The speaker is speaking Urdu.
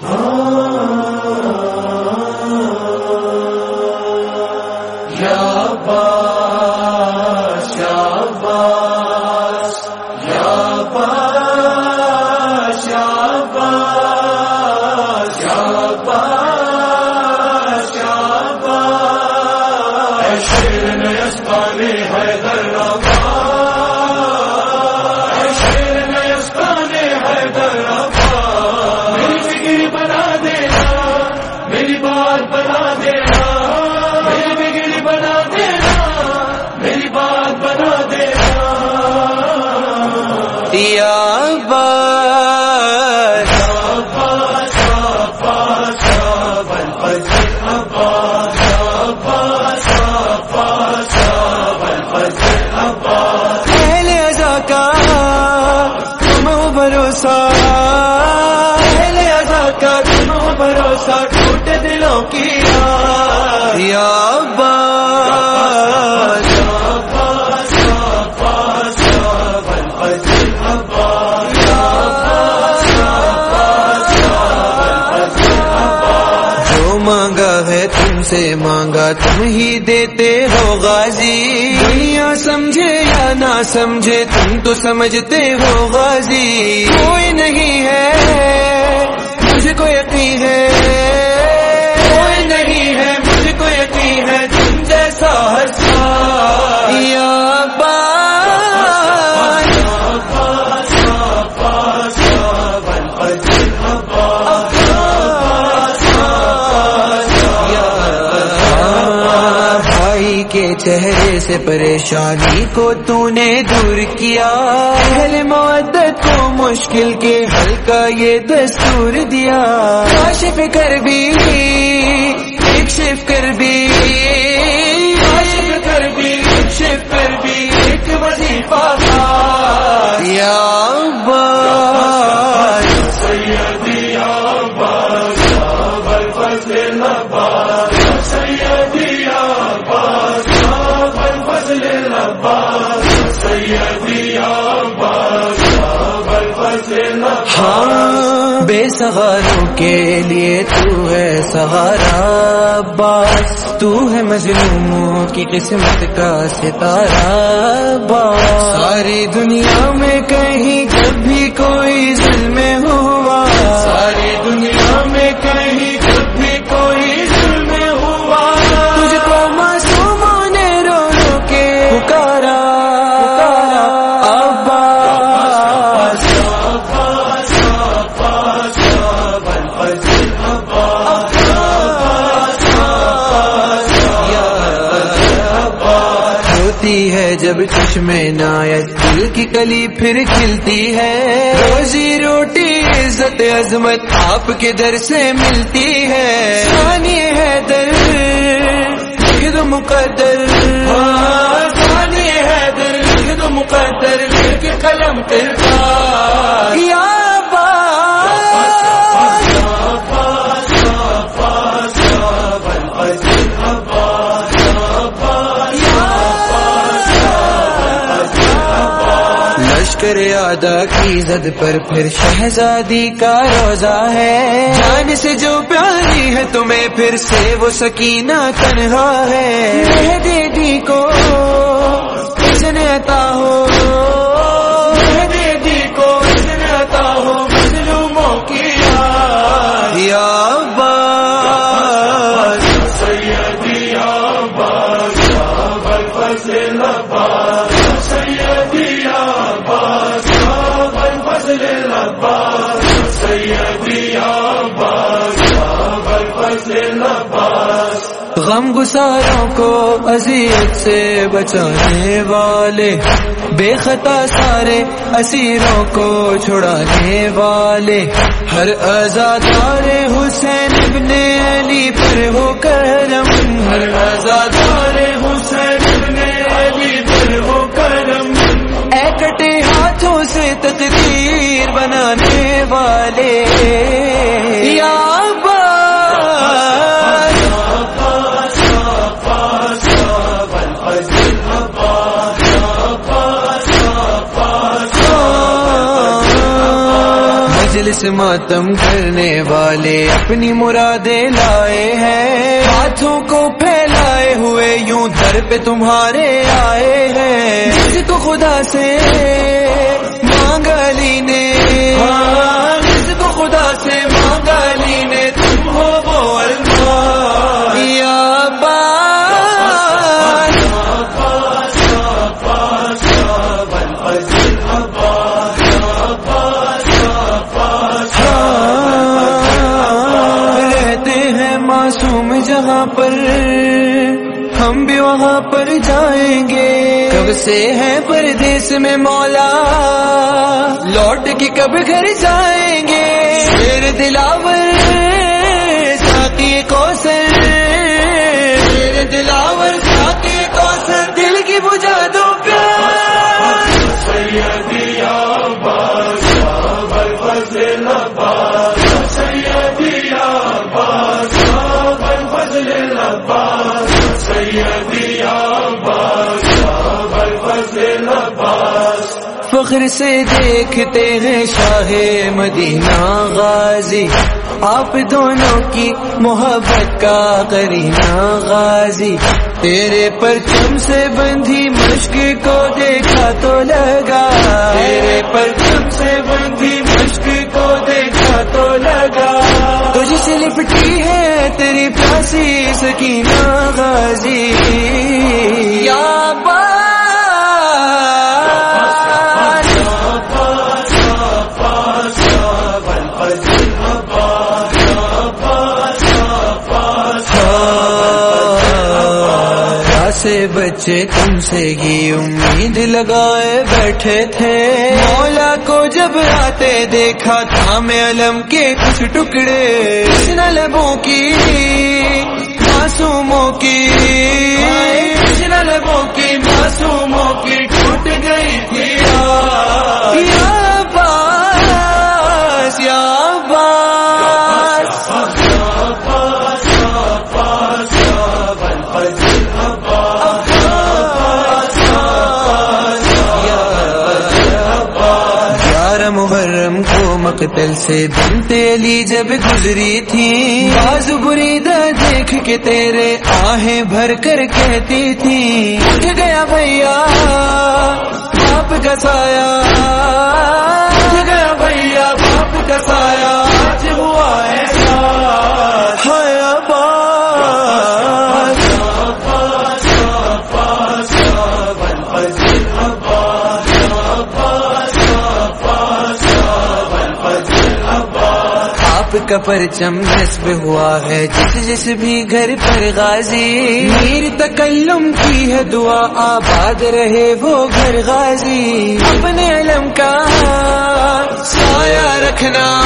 بھروسہ تم سے مانگا تم ہی دیتے ہو غازی۔ دنیا سمجھے یا نہ سمجھے تم تو سمجھتے ہو غازی۔ کوئی کے چہرے سے پریشانی کو تو نے دور کیا۔ اہل معدت کو مشکل کے حل کا یہ دستور دیا۔ کاشف کر بھی شف کر بھی۔ کر بھی شف کر بھی، ایک وظیفہ یا سہاروں کے لیے تو ہے سہارا، باس، تو ہے مظلوموں کی قسمت کا ستارہ، باس۔ ساری دنیا میں کہیں جب بھی کوئی ظلم ہو چشم نایت دل کی کلی پھر کھلتی ہے۔ روزی روٹی عزت عظمت آپ کے در سے ملتی ہے۔ سانی ہے در لکھ مقدر۔ سانی ہے در لکھ مقدر قلم ترتا یا ادا کی زد پر پھر شہزادی کا روزہ ہے۔ جان سے جو پیاری ہے تمہیں پھر سے وہ سکینہ تنہا ہے۔ دیدی کو کس نے عطا ہو غم گساروں کو اذیت سے بچانے والے، بے خطا سارے اسیروں کو چھڑانے والے۔ ہر آزادار حسین ابن علی پر ہو کرم دل سے ماتم کرنے والے اپنی مرادیں لائے ہیں۔ ہاتھوں کو پھیلائے ہوئے یوں در پہ تمہارے آئے ہیں۔ جس کو خدا سے جہاں پر ہم بھی وہاں پر جائیں گے۔ کب سے ہے پردیس میں مولا؟ لوٹ کے کب گھر جائیں گے؟ پھر دلاور ساتھی کوسر پھر دلاور ساتھی کوسر دل کی بجا دو پیار۔ فخر سے دیکھتے ہیں شاہ مدینہ غازی۔ آپ دونوں کی محبت کا کرینہ غازی۔ تیرے پرچم سے بندھی مشق کو دیکھا تو لگا۔ تیرے پرچم سے بندھی مشق کو دیکھا تو لگا۔ تجھ سے لپٹی ہے تیری پیاسی سکینہ غازی۔ یا سے بچے تم سے ہی امید لگائے بیٹھے تھے۔ مولا کو جب آتے دیکھا تھا میں علم کے کچھ ٹکڑے۔ کشن لبوں کی، معصوموں کی۔ پل سے دل تیلی جب گزری تھی۔ باز بریدہ دیکھ کے تیرے آہیں بھر کر کہتی تھی۔ گیا بھیا، آپ کا سایہ۔ آپ کا پرچم نصب ہوا ہے۔ جس جس بھی گھر پر غازی میر تکلم کی ہے دعا، آباد رہے وہ گھر غازی۔ اپنے علم کا سایہ رکھنا۔